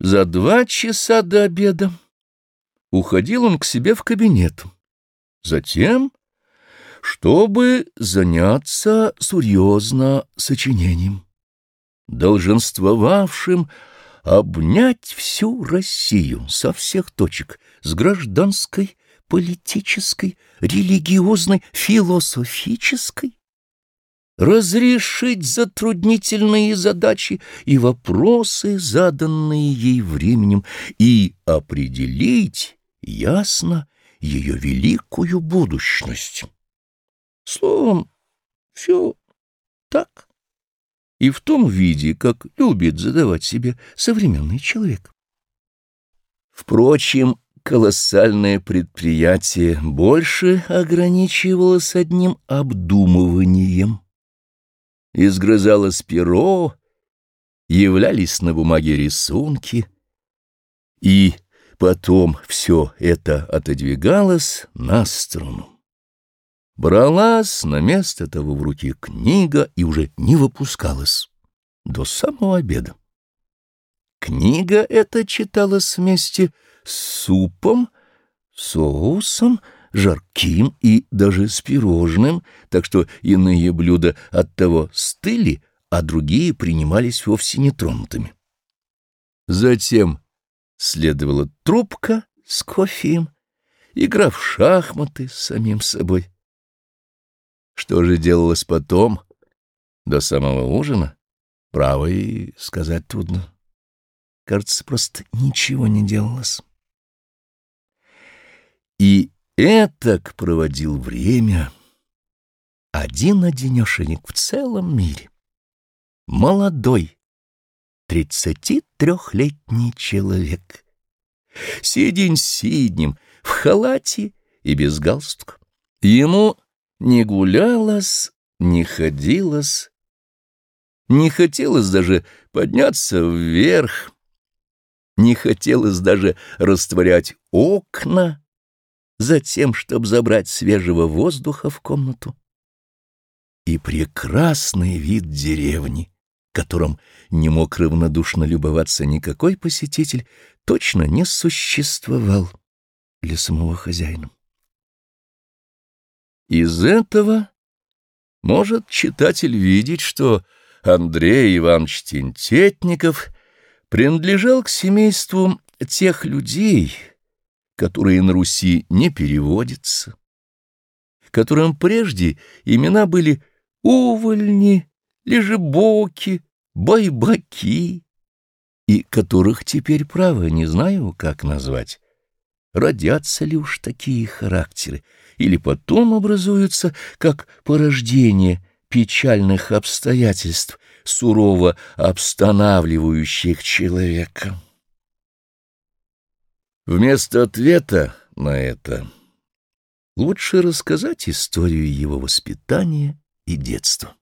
За два часа до обеда уходил он к себе в кабинет. Затем, чтобы заняться серьезно сочинением, долженствовавшим обнять всю Россию со всех точек, с гражданской, политической, религиозной, философической, разрешить затруднительные задачи и вопросы, заданные ей временем, и определить ясно ее великую будущность. Словом, все так. И в том виде, как любит задавать себе современный человек. Впрочем, колоссальное предприятие больше ограничивалось одним обдумыванием изгрызалось перо, являлись на бумаге рисунки, и потом все это отодвигалось на струну. Бралась на место того в руки книга и уже не выпускалась до самого обеда. Книга эта читалась вместе с супом, соусом, жарким и даже с пирожным, так что иные блюда от того стыли, а другие принимались вовсе нетронутыми. Затем следовала трубка с кофеем, игра в шахматы с самим собой. Что же делалось потом, до самого ужина? Право и сказать трудно. Кажется, просто ничего не делалось. Этак проводил время один-одинешенек в целом мире. Молодой, тридцати трехлетний человек. Сидень сиднем, в халате и без галстука. Ему не гулялось, не ходилось, не хотелось даже подняться вверх, не хотелось даже растворять окна, затем, чтобы забрать свежего воздуха в комнату. И прекрасный вид деревни, которым не мог равнодушно любоваться никакой посетитель, точно не существовал для самого хозяина. Из этого может читатель видеть, что Андрей Иванович Тентетников принадлежал к семейству тех людей, которые на Руси не переводятся, которым прежде имена были увольни, лежебоки, байбаки, и которых теперь, право, не знаю, как назвать. Родятся ли уж такие характеры, или потом образуются, как порождение печальных обстоятельств, сурово обстанавливающих человека. Вместо ответа на это лучше рассказать историю его воспитания и детства.